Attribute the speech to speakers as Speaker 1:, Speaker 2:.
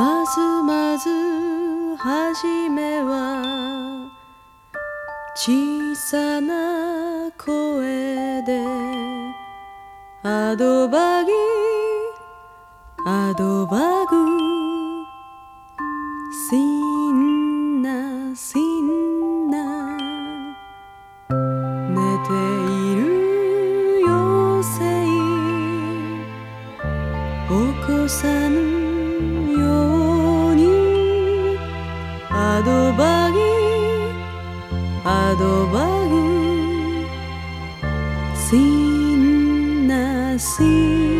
Speaker 1: まずまずはじめは小さな声でアドバギアドバグシンナシンナ寝ている妖精起こさぬようにアドバギアドバグ。シンナシン